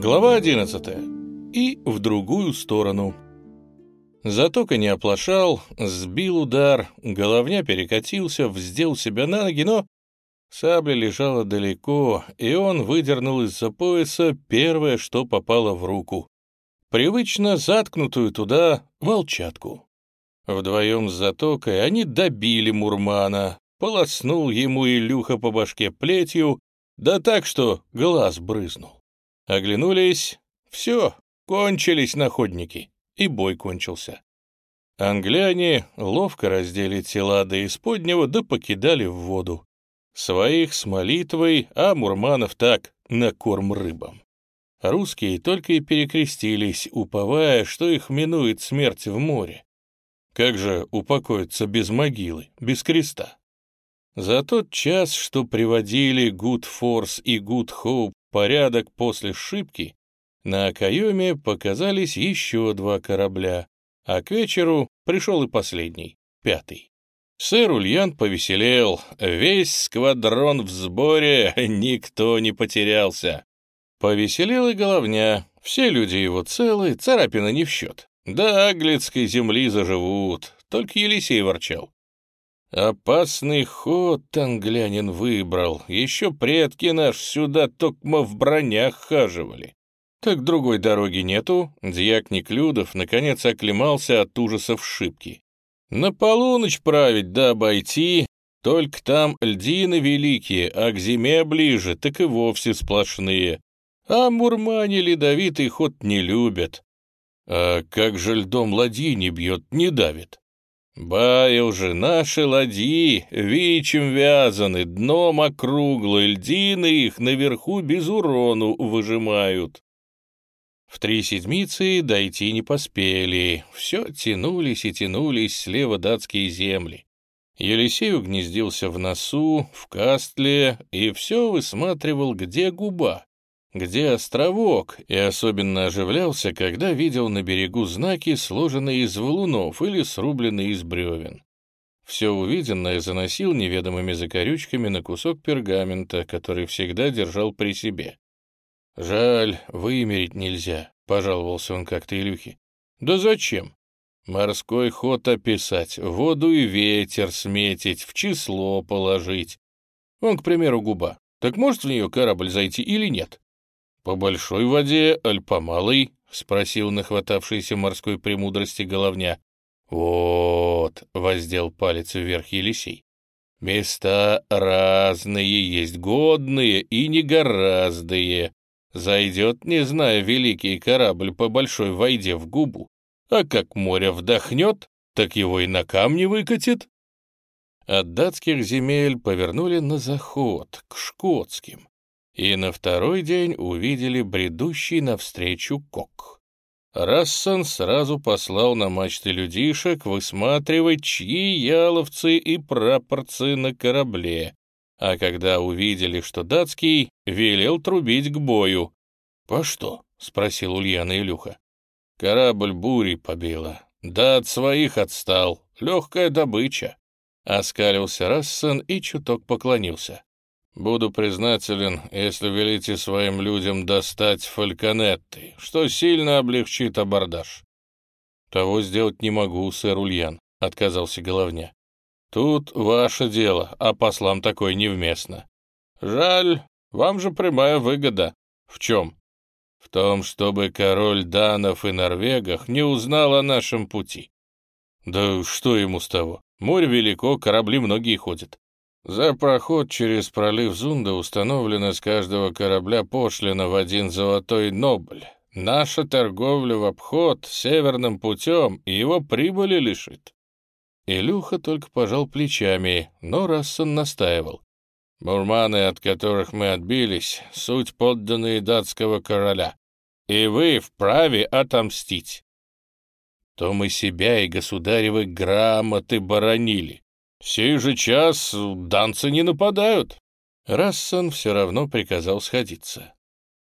Глава 11. И в другую сторону. Затока не оплошал, сбил удар, головня перекатился, вздел себя на ноги, но сабля лежала далеко, и он выдернул из-за пояса первое, что попало в руку. Привычно заткнутую туда волчатку. Вдвоем с Затокой они добили Мурмана, полоснул ему Илюха по башке плетью, да так, что глаз брызнул. Оглянулись, все, кончились находники, и бой кончился. Англяне ловко раздели тела до исподнего, да покидали в воду. Своих с молитвой, а Мурманов так, на корм рыбам. Русские только и перекрестились, уповая, что их минует смерть в море. Как же упокоиться без могилы, без креста? За тот час, что приводили Good Force и Good Hope порядок после шибки, на окоеме показались еще два корабля, а к вечеру пришел и последний, пятый. Сэр Ульян повеселел, весь сквадрон в сборе, никто не потерялся. Повеселел и головня, все люди его целы, царапина не в счет. Да, аглицкой земли заживут, только Елисей ворчал. Опасный ход англянин выбрал, еще предки наш сюда токмо в бронях хаживали. Так другой дороги нету, дьяк Неклюдов наконец оклемался от ужасов шибки. На полуночь править да обойти, только там льдины великие, а к зиме ближе, так и вовсе сплошные. А мурмане ледовитый ход не любят. А как же льдом ладьи не бьет, не давит? Бая уже наши ладьи, вичем вязаны, дном округлые, льдины их наверху без урону выжимают. В три седмицы дойти не поспели, все тянулись и тянулись слева датские земли. Елисей угнездился в носу, в кастле, и все высматривал, где губа, где островок, и особенно оживлялся, когда видел на берегу знаки, сложенные из валунов или срубленные из бревен. Все увиденное заносил неведомыми закорючками на кусок пергамента, который всегда держал при себе. «Жаль, вымерить нельзя», — пожаловался он как-то Илюхе. «Да зачем? Морской ход описать, воду и ветер сметить, в число положить. Он, к примеру, губа. Так может в нее корабль зайти или нет? «По большой воде, аль по малой?» — спросил нахватавшийся морской премудрости головня. «Вот», — воздел палец вверх Елисей. «Места разные есть, годные и негораздые. Зайдет, не зная, великий корабль по большой войде в губу, а как море вдохнет, так его и на камни выкатит». От датских земель повернули на заход, к шкотским и на второй день увидели бредущий навстречу кок. Рассон сразу послал на мачты людишек высматривать, чьи яловцы и прапорцы на корабле, а когда увидели, что датский, велел трубить к бою. «По что?» — спросил Ульяна Илюха. «Корабль бурей побила. Да от своих отстал. Легкая добыча». Оскалился Рассон и чуток поклонился. Буду признателен, если велите своим людям достать фальконетты, что сильно облегчит абордаж. Того сделать не могу, сэр Ульян, — отказался головня. Тут ваше дело, а послам такое невместно. Жаль, вам же прямая выгода. В чем? В том, чтобы король Данов и Норвегах не узнал о нашем пути. Да что ему с того? Море велико, корабли многие ходят. За проход через пролив Зунда установлена с каждого корабля пошлина в один золотой нобль. Наша торговля в обход северным путем его прибыли лишит. Илюха только пожал плечами, но Рассон настаивал. Мурманы, от которых мы отбились, суть подданные датского короля, и вы вправе отомстить. То мы себя и государевы грамоты боронили, «Сей же час данцы не нападают». Рассон все равно приказал сходиться.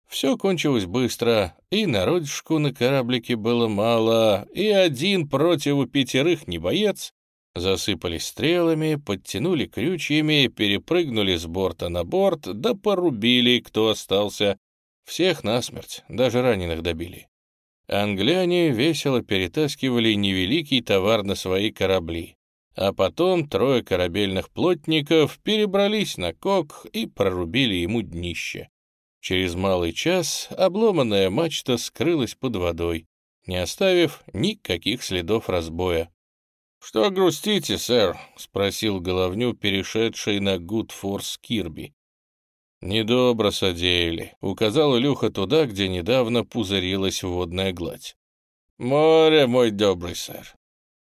Все кончилось быстро, и народишку на кораблике было мало, и один против пятерых не боец. Засыпали стрелами, подтянули крючьями, перепрыгнули с борта на борт, да порубили, кто остался. Всех насмерть, даже раненых добили. Англяне весело перетаскивали невеликий товар на свои корабли, а потом трое корабельных плотников перебрались на кок и прорубили ему днище. Через малый час обломанная мачта скрылась под водой, не оставив никаких следов разбоя. «Что грустите, сэр?» — спросил головню, перешедший на Гудфорс Кирби. «Недобро содеяли», — указал Илюха туда, где недавно пузырилась водная гладь. «Море, мой добрый сэр.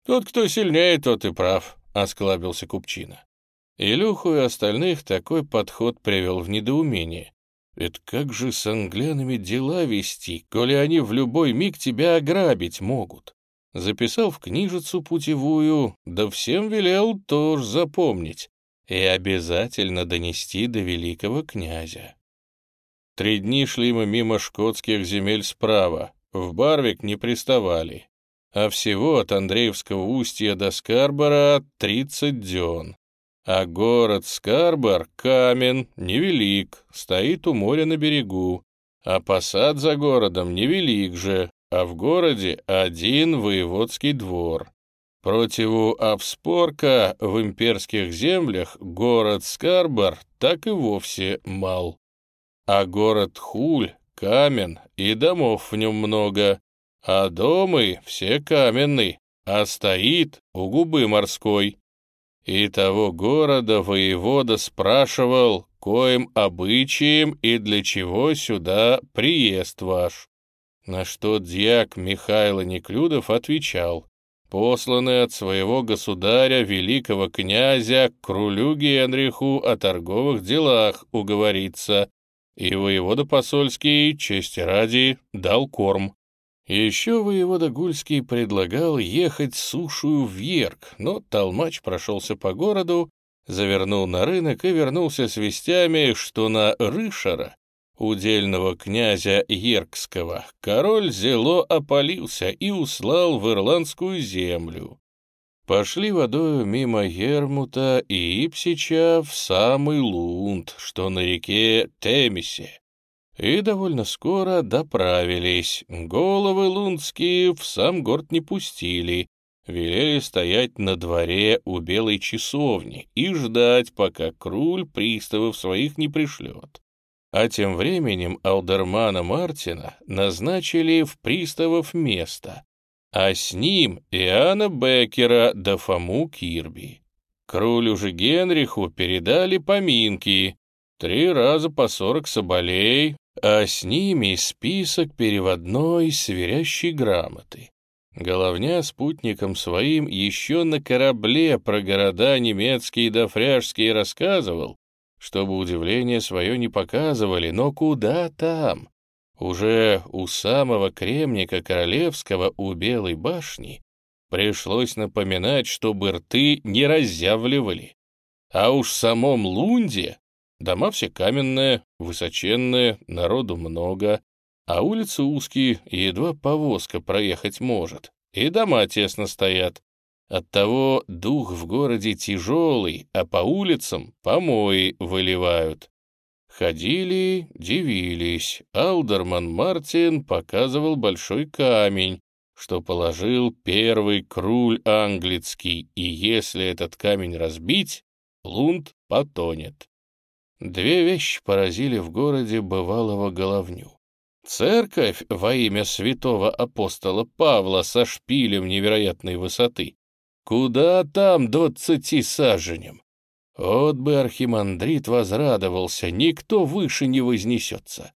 Тут кто сильнее, тот и прав», — осклабился Купчина. Илюху и остальных такой подход привел в недоумение. Ведь как же с англянами дела вести, коли они в любой миг тебя ограбить могут? Записал в книжицу путевую, да всем велел тоже запомнить и обязательно донести до великого князя. Три дни шли мы мимо шкотских земель справа, в Барвик не приставали, а всего от Андреевского устья до Скарбора тридцать дён. А город Скарбор, камен, невелик, стоит у моря на берегу, а посад за городом невелик же, а в городе один воеводский двор. Противу Авспорка в имперских землях город Скарбор так и вовсе мал. А город Хуль, камен, и домов в нем много, а домы все каменные, а стоит у губы морской. И того города воевода спрашивал, коим обычаем и для чего сюда приезд ваш. На что дьяк Михайло Неклюдов отвечал, посланный от своего государя, великого князя, к рулю Генриху о торговых делах уговориться, и воевода посольский, чести ради, дал корм. Еще воевода Гульский предлагал ехать сушую в Ерк, но толмач прошелся по городу, завернул на рынок и вернулся с вестями, что на Рышара, удельного князя Еркского, король зело опалился и услал в ирландскую землю. Пошли водою мимо Ермута и Ипсича в самый Лунд, что на реке Темисе, и довольно скоро доправились. Головы лундские в сам город не пустили, велели стоять на дворе у белой часовни и ждать, пока Круль приставов своих не пришлет. А тем временем Алдермана Мартина назначили в приставов место, а с ним Иоанна Беккера да Фому Кирби. Крулю же Генриху передали поминки, три раза по сорок соболей, а с ними список переводной сверящей грамоты. Головня спутником своим еще на корабле про города немецкие да фряжские рассказывал, чтобы удивление свое не показывали, но куда там? Уже у самого кремника королевского у Белой башни пришлось напоминать, чтобы рты не разъявливали. А уж в самом Лунде Дома все каменные, высоченные, народу много, а улицы узкие, едва повозка проехать может, и дома тесно стоят. Оттого дух в городе тяжелый, а по улицам помои выливают. Ходили, дивились. Алдерман Мартин показывал большой камень, что положил первый круль английский, и если этот камень разбить, Лунд потонет. Две вещи поразили в городе бывалого головню. Церковь во имя святого апостола Павла со шпилем невероятной высоты. Куда там двадцати саженем? Вот бы архимандрит возрадовался, никто выше не вознесется.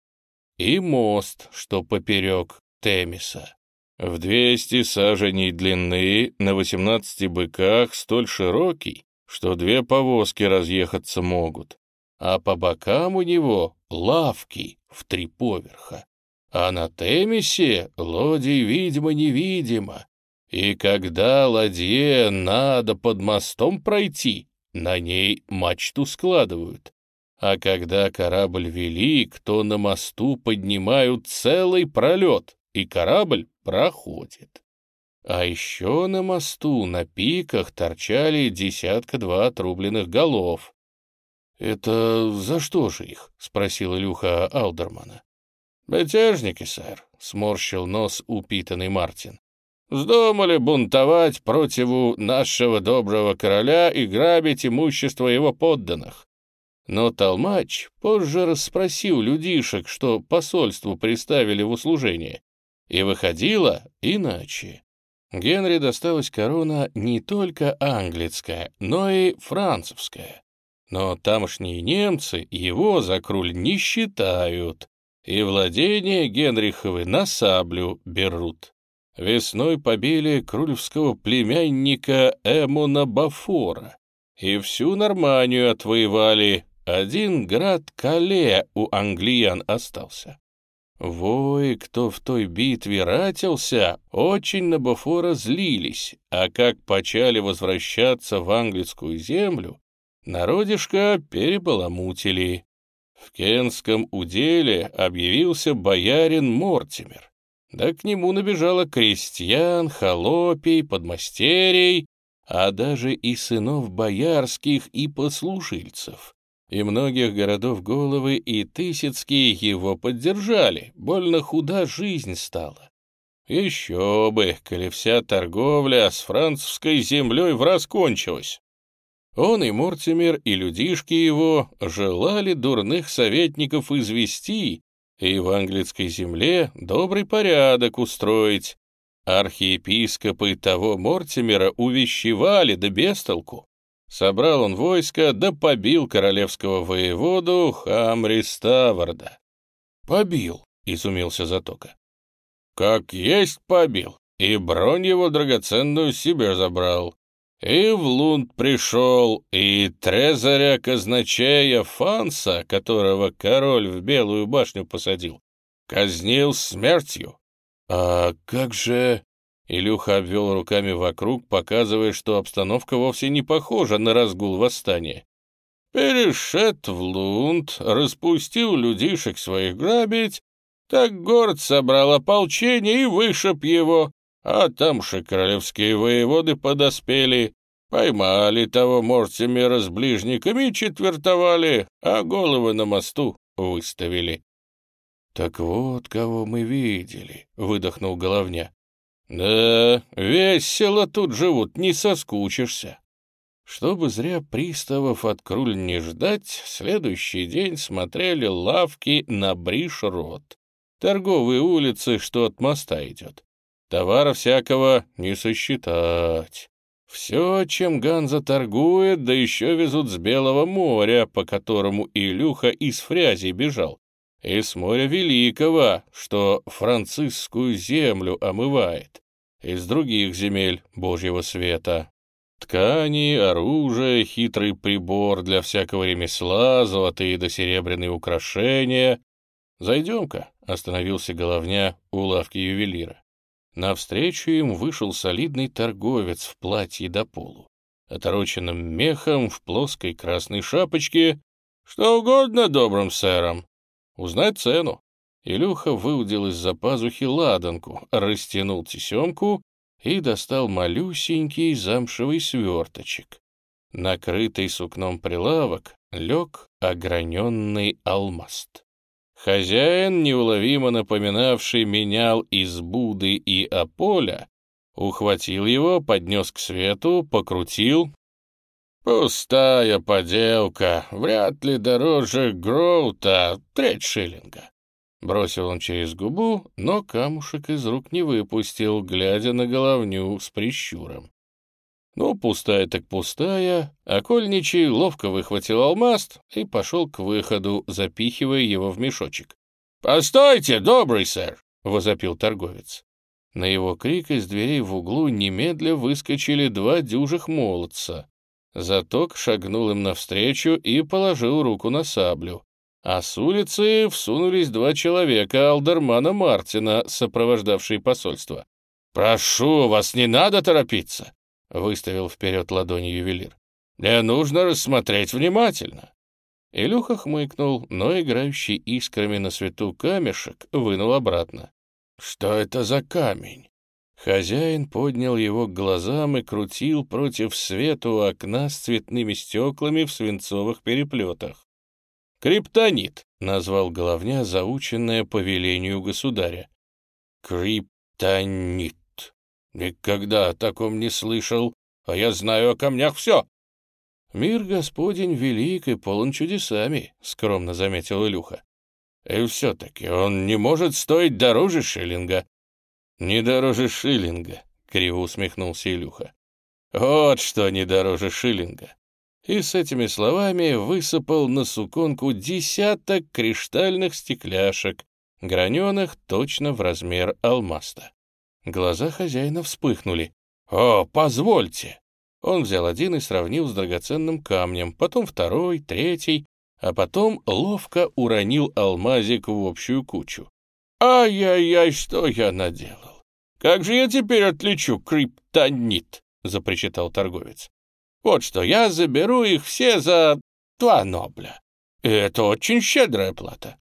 И мост, что поперек Темиса. В двести саженей длины, на восемнадцати быках, столь широкий, что две повозки разъехаться могут а по бокам у него лавки в три поверха. А на Темисе лодий видимо-невидимо, и когда ладье надо под мостом пройти, на ней мачту складывают. А когда корабль велик, то на мосту поднимают целый пролет, и корабль проходит. А еще на мосту на пиках торчали десятка-два отрубленных голов, «Это за что же их?» — спросил Илюха Алдермана. «Мятежники, сэр», — сморщил нос упитанный Мартин. «Вздумали бунтовать противу нашего доброго короля и грабить имущество его подданных. Но Толмач позже расспросил людишек, что посольству приставили в услужение, и выходило иначе. Генри досталась корона не только английская, но и французская. Но тамошние немцы его за круль не считают, и владения Генриховы на саблю берут. Весной побили крульевского племянника Эмона Бафора, и всю Норманию отвоевали, один град Кале у англиян остался. Вой, кто в той битве ратился, очень на Бафора злились, а как почали возвращаться в английскую землю, народишко перебаламутили. В Кенском уделе объявился боярин Мортимер. Да к нему набежало крестьян, холопий, подмастерий, а даже и сынов боярских и послужильцев и многих городов головы и Тысяцкие его поддержали, больно худа жизнь стала. Еще бы, коли вся торговля с французской землей враз кончилась. Он и Мортимер, и людишки его желали дурных советников извести и в английской земле добрый порядок устроить. Архиепископы того Мортимера увещевали да бестолку. Собрал он войско, да побил королевского воеводу Хамри Ставарда. «Побил», — изумился Затока. «Как есть побил, и бронь его драгоценную себе забрал. И в Лунд пришел, и Трезаря казначея Фанса, которого король в Белую башню посадил, казнил смертью. А как же... Илюха обвел руками вокруг, показывая, что обстановка вовсе не похожа на разгул восстания. Перешед в Лунд, распустил людишек своих грабить, так город собрал ополчение и вышиб его, а там же королевские воеводы подоспели, поймали того Мортимера с ближниками четвертовали, а головы на мосту выставили. — Так вот, кого мы видели, — выдохнул головня. «Да, весело тут живут, не соскучишься». Чтобы зря приставов от Круль не ждать, следующий день смотрели лавки на Бриш-Рот, торговые улицы, что от моста идет. Товара всякого не сосчитать. Все, чем Ганза торгует, да еще везут с Белого моря, по которому Илюха из Фрязи бежал, и с моря Великого, что французскую землю омывает, из других земель Божьего света. Ткани, оружие, хитрый прибор для всякого ремесла, золотые да серебряные украшения. «Зайдем-ка», — остановился головня у лавки ювелира. Навстречу им вышел солидный торговец в платье до полу, отороченным мехом в плоской красной шапочке. «Что угодно добрым сэрам. Узнать цену». Илюха выудил из-за пазухи ладанку, растянул тесемку и достал малюсенький замшевый сверточек. Накрытый сукном прилавок лег ограненный алмаст. Хозяин, неуловимо напоминавший менял из Буды и Аполя, ухватил его, поднес к свету, покрутил, «Пустая поделка, вряд ли дороже Гроута, треть шиллинга». Бросил он через губу, но камушек из рук не выпустил, глядя на головню с прищуром. Ну, пустая так пустая, а Кольничий ловко выхватил алмаст и пошел к выходу, запихивая его в мешочек. «Постойте, добрый сэр!» — возопил торговец. На его крик из дверей в углу немедля выскочили два дюжих молодца. Заток шагнул им навстречу и положил руку на саблю. А с улицы всунулись два человека Алдермана Мартина, сопровождавшие посольство. «Прошу вас, не надо торопиться!» — выставил вперед ладони ювелир. «Мне нужно рассмотреть внимательно». Илюха хмыкнул, но играющий искрами на свету камешек вынул обратно. «Что это за камень?» Хозяин поднял его к глазам и крутил против света у окна с цветными стеклами в свинцовых переплетах. «Криптонит», — назвал головня, заученное по велению государя. «Криптонит. Никогда о таком не слышал, а я знаю о камнях все». «Мир Господень велик и полон чудесами», — скромно заметил Илюха. «И все-таки он не может стоить дороже шиллинга». «Не дороже шиллинга», — криво усмехнулся Илюха. «Вот что не дороже шиллинга и с этими словами высыпал на суконку десяток криштальных стекляшек, граненых точно в размер алмаста. Глаза хозяина вспыхнули. «О, позвольте!» Он взял один и сравнил с драгоценным камнем, потом второй, третий, а потом ловко уронил алмазик в общую кучу. «Ай-яй-яй, что я наделал! Как же я теперь отличу криптонит?» — запричитал торговец. Вот что, я заберу их все за два нобля. Это очень щедрая плата.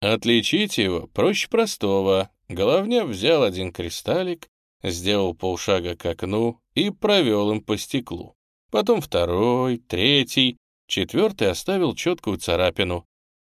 Отличить его проще простого. Головня взял один кристаллик, сделал полшага к окну и провел им по стеклу. Потом второй, третий, четвертый оставил четкую царапину.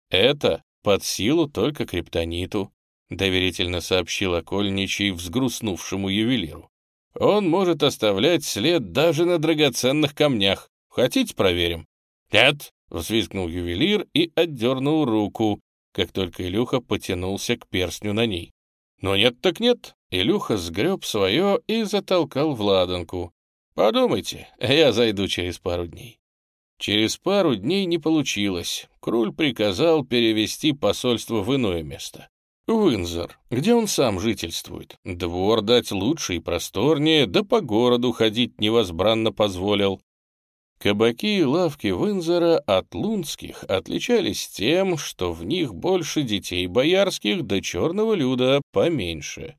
Это под силу только криптониту, доверительно сообщил окольничий взгрустнувшему ювелиру. Он может оставлять след даже на драгоценных камнях. Хотите, проверим?» «Нет!» — взвизгнул ювелир и отдернул руку, как только Илюха потянулся к перстню на ней. «Но нет так нет!» Илюха сгреб свое и затолкал в ладанку. «Подумайте, я зайду через пару дней». Через пару дней не получилось. Круль приказал перевести посольство в иное место. Винзор, где он сам жительствует. Двор дать лучше и просторнее, да по городу ходить невозбранно позволил. Кабаки и лавки Винзора от лунских отличались тем, что в них больше детей боярских, да черного люда поменьше.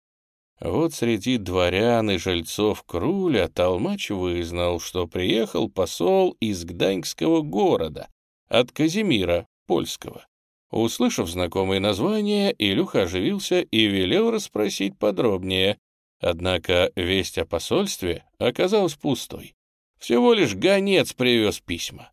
Вот среди дворян и жильцов Круля Толмач вызнал, что приехал посол из Гданьского города, от Казимира, польского. Услышав знакомые названия, Илюха оживился и велел расспросить подробнее. Однако весть о посольстве оказалась пустой. Всего лишь гонец привез письма.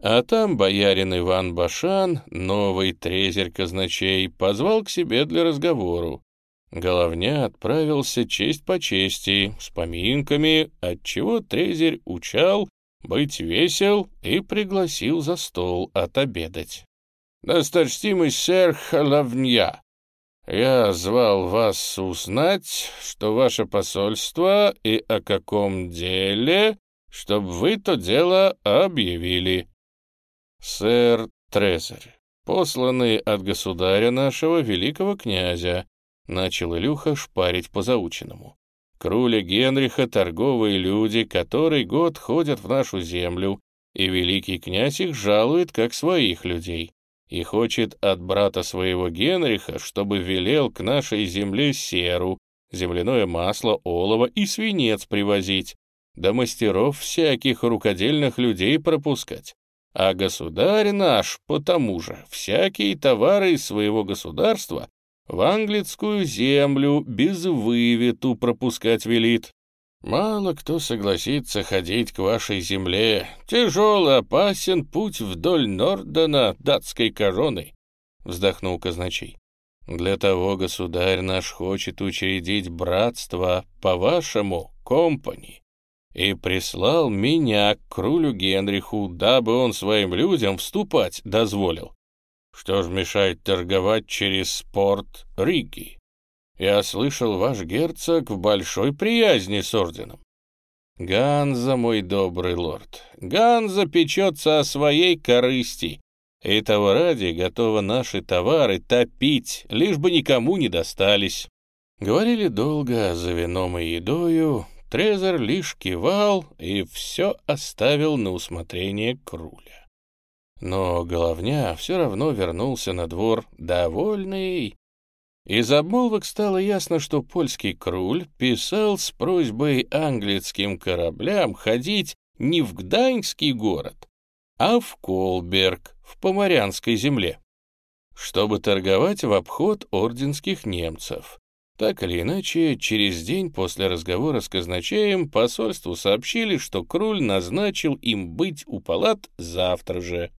А там боярин Иван Башан, новый трезерь казначей, позвал к себе для разговору. Головня отправился честь по чести, с поминками, отчего трезерь учал быть весел и пригласил за стол отобедать. «Досточтимый сэр Халавнья, я звал вас узнать, что ваше посольство и о каком деле, чтобы вы то дело объявили». «Сэр Трезарь, посланный от государя нашего великого князя», начал Илюха шпарить по заученному. «Круля Генриха торговые люди, который год ходят в нашу землю, и великий князь их жалует, как своих людей и хочет от брата своего Генриха, чтобы велел к нашей земле серу, земляное масло, олово и свинец привозить, да мастеров всяких рукодельных людей пропускать. А государь наш, потому же, всякие товары из своего государства в английскую землю без вывету пропускать велит. Мало кто согласится ходить к вашей земле. Тяжелый, опасен путь вдоль Нордена датской короны, — вздохнул казначей. Для того государь наш хочет учредить братство по-вашему компани и прислал меня к крулю Генриху, дабы он своим людям вступать дозволил. Что ж мешает торговать через порт Риги? Я слышал, ваш герцог в большой приязни с орденом. Ганза, мой добрый лорд, Ганза печется о своей корысти, и того ради готова наши товары топить, лишь бы никому не достались. Говорили долго за вином и едою, Трезор лишь кивал и все оставил на усмотрение Круля. Но головня все равно вернулся на двор довольный из обмолвок стало ясно, что польский круль писал с просьбой английским кораблям ходить не в Гданьский город, а в Колберг, в Поморянской земле, чтобы торговать в обход орденских немцев. Так или иначе, через день после разговора с казначеем посольству сообщили, что Круль назначил им быть у палат завтра же.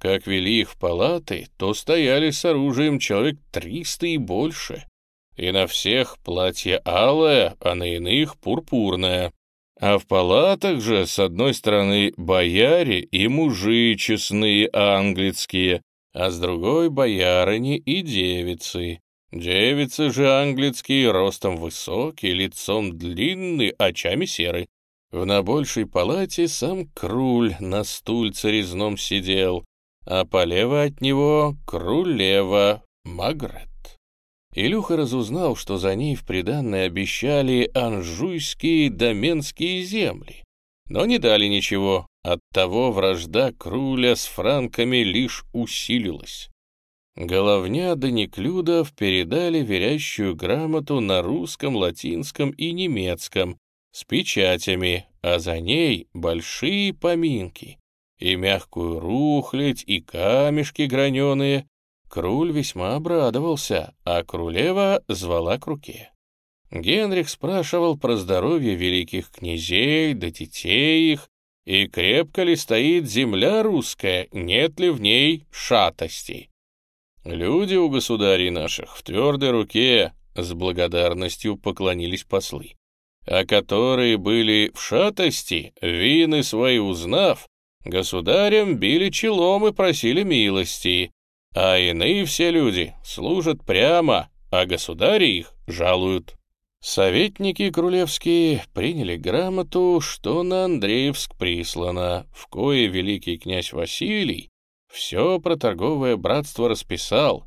Как вели их в палаты, то стояли с оружием человек триста и больше. И на всех платье алое, а на иных пурпурное. А в палатах же, с одной стороны, бояре и мужи честные английские, а с другой — боярыни и девицы. Девицы же английские, ростом высокие, лицом длинный, очами серы. В набольшей палате сам Круль на стульце резном сидел, а полево от него Крулева Магрет. Илюха разузнал, что за ней в приданное обещали анжуйские доменские земли, но не дали ничего, оттого вражда Круля с франками лишь усилилась. Головня да Неклюдов передали верящую грамоту на русском, латинском и немецком с печатями, а за ней большие поминки и мягкую рухлядь, и камешки граненые, Круль весьма обрадовался, а Крулева звала к руке. Генрих спрашивал про здоровье великих князей да детей их, и крепко ли стоит земля русская, нет ли в ней шатости. Люди у государей наших в твердой руке с благодарностью поклонились послы, а которые были в шатости, вины свои узнав, государям били челом и просили милости, а иные все люди служат прямо, а государи их жалуют. Советники Крулевские приняли грамоту, что на Андреевск прислано, в кое великий князь Василий все про торговое братство расписал,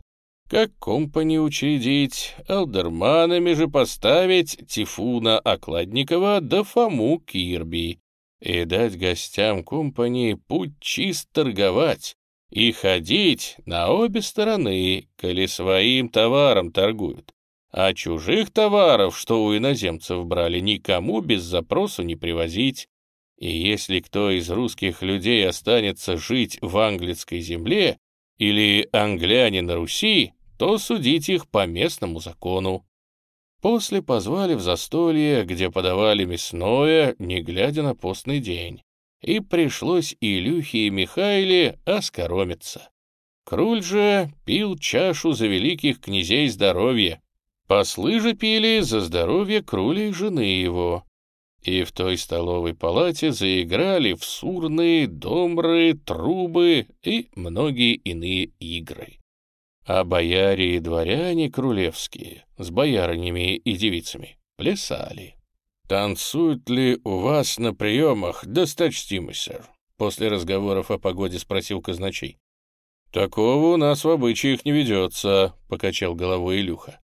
как компани учредить, алдерманами же поставить Тифуна Окладникова да Фому Кирби и дать гостям компании путь чист торговать, и ходить на обе стороны, коли своим товаром торгуют. А чужих товаров, что у иноземцев брали, никому без запросу не привозить. И если кто из русских людей останется жить в английской земле или англяне на Руси, то судить их по местному закону. После позвали в застолье, где подавали мясное, не глядя на постный день и пришлось Илюхе и Михаиле оскоромиться. Круль же пил чашу за великих князей здоровья. Послы же пили за здоровье Круля и жены его. И в той столовой палате заиграли в сурные, домры, трубы и многие иные игры. А бояре и дворяне крулевские с боярынями и девицами плясали. «Танцуют ли у вас на приемах, досточтимый сэр?» После разговоров о погоде спросил казначей. «Такого у нас в обычаях не ведется», — покачал головой Илюха.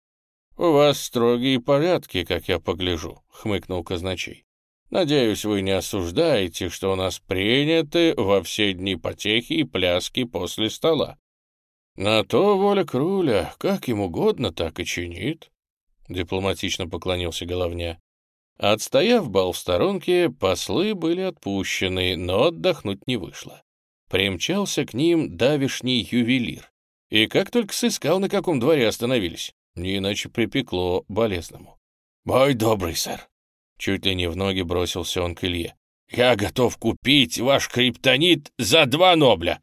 «У вас строгие порядки, как я погляжу», — хмыкнул казначей. «Надеюсь, вы не осуждаете, что у нас приняты во все дни потехи и пляски после стола. На то воля Круля, как ему угодно, так и чинит», — дипломатично поклонился Головня. Отстояв бал в сторонке, послы были отпущены, но отдохнуть не вышло. Примчался к ним давишний ювелир. И как только сыскал, на каком дворе остановились, не иначе припекло болезному. «Мой добрый сэр!» Чуть ли не в ноги бросился он к Илье. «Я готов купить ваш криптонит за два нобля!»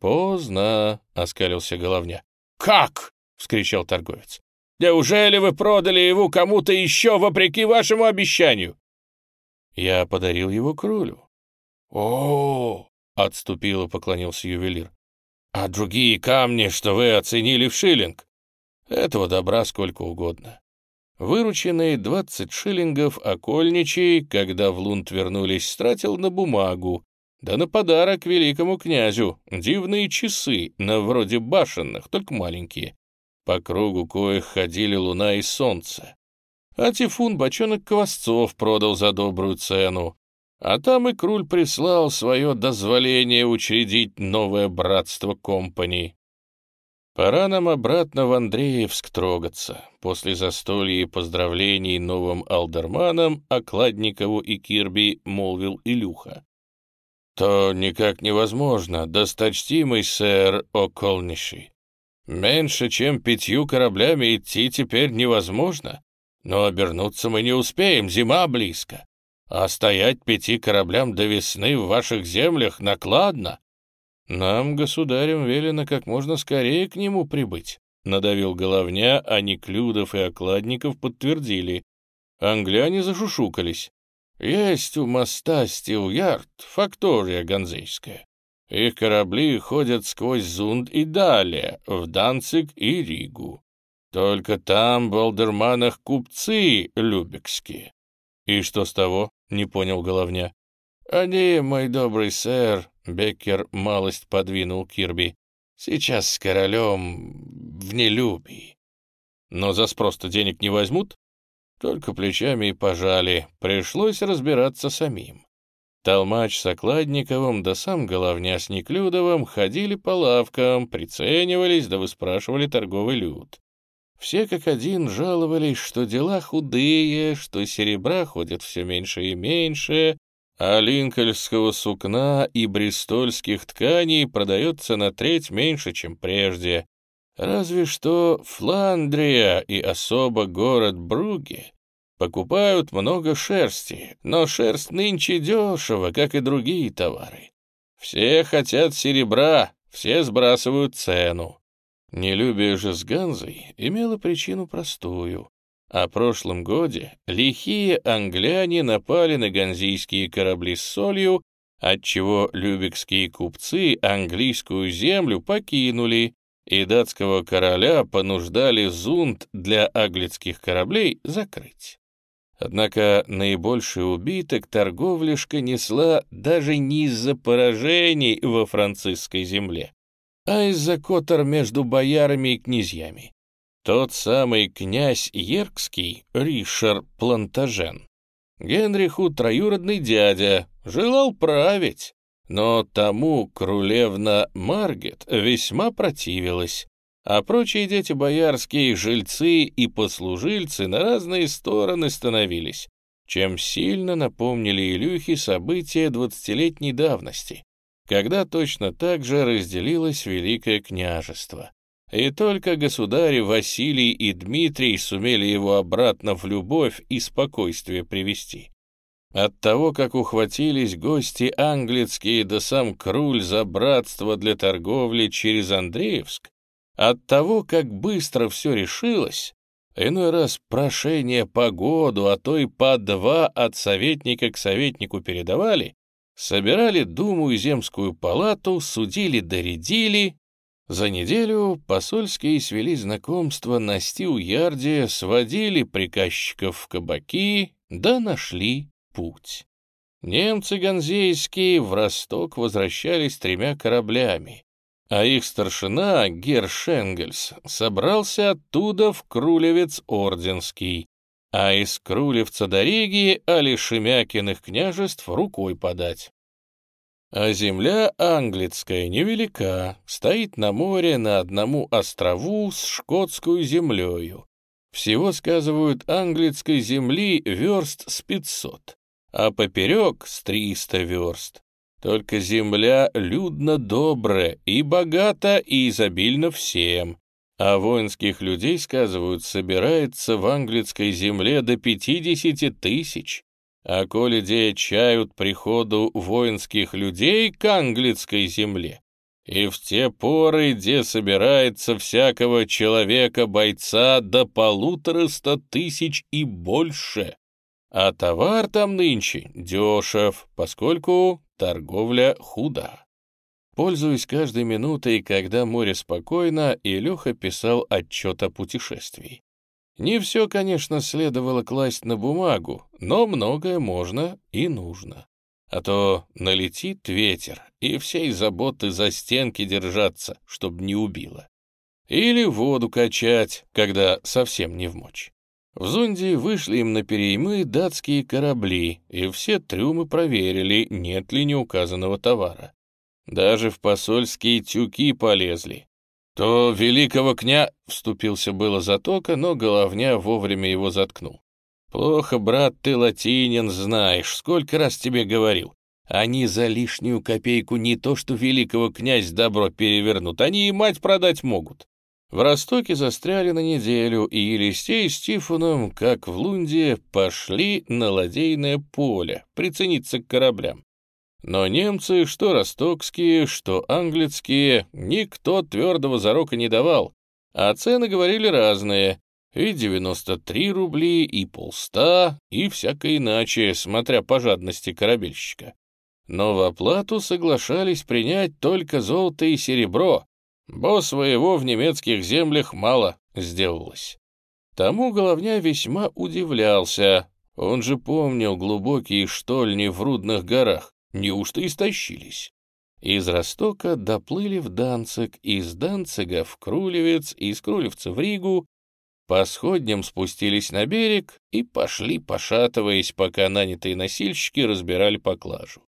«Поздно!» — оскалился головня. «Как?» — вскричал торговец. Неужели вы продали его кому-то еще вопреки вашему обещанию?» Я подарил его кролю. «О, -о, -о — отступил и поклонился ювелир. «А другие камни, что вы оценили в шиллинг?» «Этого добра сколько угодно». Вырученные двадцать шиллингов окольничий, когда в Лунд вернулись, стратил на бумагу, да на подарок великому князю дивные часы, на вроде башенных, только маленькие по кругу коих ходили луна и солнце. А Тифун бочонок квасцов продал за добрую цену. А там и Круль прислал свое дозволение учредить новое братство компаний. Пора нам обратно в Андреевск трогаться. После застолья и поздравлений новым алдерманам Окладникову и Кирби молвил Илюха. «То никак невозможно, досточтимый сэр Околниший. Меньше чем пятью кораблями идти теперь невозможно, но обернуться мы не успеем, зима близко. А стоять пяти кораблям до весны в ваших землях накладно. Нам, государем, велено как можно скорее к нему прибыть. Надавил головня, а Неклюдов и Окладников подтвердили. Англяне зашушукались. Есть у моста Стилярд, фактория ганзейская. Их корабли ходят сквозь Зунд и далее, в Данциг и Ригу. Только там в Алдерманах купцы любекские. И что с того? Не понял Головня. Они, мой добрый сэр, Беккер малость подвинул Кирби. Сейчас с королем в нелюбии. Но за спрос-то денег не возьмут? Только плечами и пожали. Пришлось разбираться самим. Толмач с Окладниковым да сам Головня с Неклюдовым ходили по лавкам, приценивались да выспрашивали торговый люд. Все как один жаловались, что дела худые, что серебра ходит все меньше и меньше, а линкольнского сукна и бристольских тканей продается на треть меньше, чем прежде. Разве что Фландрия и особо город Бруги Покупают много шерсти, но шерсть нынче дешево, как и другие товары. Все хотят серебра, все сбрасывают цену. Нелюбие же с Ганзой имело причину простую. О прошлом годе лихие англяне напали на ганзийские корабли с солью, отчего любекские купцы английскую землю покинули, и датского короля понуждали зунт для аглицких кораблей закрыть. Однако наибольший убиток торговляшка несла даже не из-за поражений во французской земле, а из-за котор между боярами и князьями. Тот самый князь Еркский, Ришар Плантажен. Генриху троюродный дядя, желал править, но тому королевна Маргет весьма противилась а прочие дети боярские, жильцы и послужильцы на разные стороны становились, чем сильно напомнили Илюхе события двадцатилетней давности, когда точно так же разделилось Великое княжество. И только государи Василий и Дмитрий сумели его обратно в любовь и спокойствие привести. От того, как ухватились гости английские да сам Круль за братство для торговли через Андреевск, от того, как быстро все решилось, иной раз прошение по году, а то и по два от советника к советнику передавали, собирали Думу и Земскую палату, судили доредили. За неделю посольские свели знакомства на Стил-Ярде, сводили приказчиков в кабаки, да нашли путь. Немцы ганзейские в Росток возвращались тремя кораблями, а их старшина, Гер Шенгельс, собрался оттуда в Крулевец Орденский, а из Крулевца до Риги али Шемякиных княжеств рукой подать. А земля англицкая невелика, стоит на море на одному острову с шкотскую землею. Всего, сказывают, англицкой земли верст с пятьсот, а поперек с триста верст. Только земля людно добрая и богата и изобильна всем, а воинских людей, сказывают, собирается в английской земле до пятидесяти тысяч. А коли де чают приходу воинских людей к английской земле, и в те поры, где собирается всякого человека-бойца до полутораста тысяч и больше, а товар там нынче дешев, поскольку торговля худа. Пользуясь каждой минутой, когда море спокойно, Илюха писал отчет о путешествии. Не все, конечно, следовало класть на бумагу, но многое можно и нужно. А то налетит ветер, и всей заботы за стенки держаться, чтобы не убило. Или воду качать, когда совсем не в мочь. В Зунде вышли им на переймы датские корабли, и все трюмы проверили, нет ли неуказанного товара. Даже в посольские тюки полезли. То великого кня... Вступился было затока, но головня вовремя его заткнул. «Плохо, брат, ты латинин знаешь, сколько раз тебе говорил. Они за лишнюю копейку не то что великого князь добро перевернут, они и мать продать могут. В Ростоке застряли на неделю, и Елисей с Тифоном, как в Лунде, пошли на ладейное поле, прицениться к кораблям. Но немцы, что ростокские, что английские, никто твердого зарока не давал, а цены говорили разные, и 93 рубли, и полста, и всякое иначе, смотря по жадности корабельщика. Но в оплату соглашались принять только золото и серебро, бо своего в немецких землях мало сделалось. Тому головня весьма удивлялся, он же помнил глубокие штольни в Рудных горах, неужто истощились? Из Ростока доплыли в Данциг, из Данцига в Крулевец, из Крулевца в Ригу, по сходням спустились на берег и пошли, пошатываясь, пока нанятые носильщики разбирали поклажу.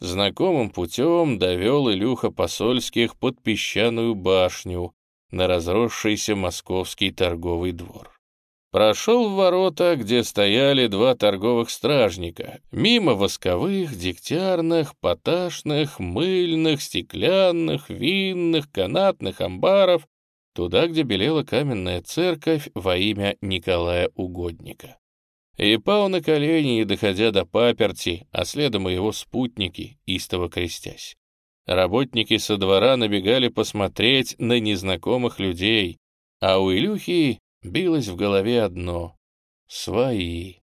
Знакомым путем довел Илюха посольских под песчаную башню на разросшийся московский торговый двор. Прошел в ворота, где стояли два торговых стражника, мимо восковых, дегтярных, поташных, мыльных, стеклянных, винных, канатных амбаров, туда, где белела каменная церковь во имя Николая Угодника. И пал на колени, не доходя до паперти, а следом его спутники, истово крестясь. Работники со двора набегали посмотреть на незнакомых людей, а у Илюхи билось в голове одно — свои.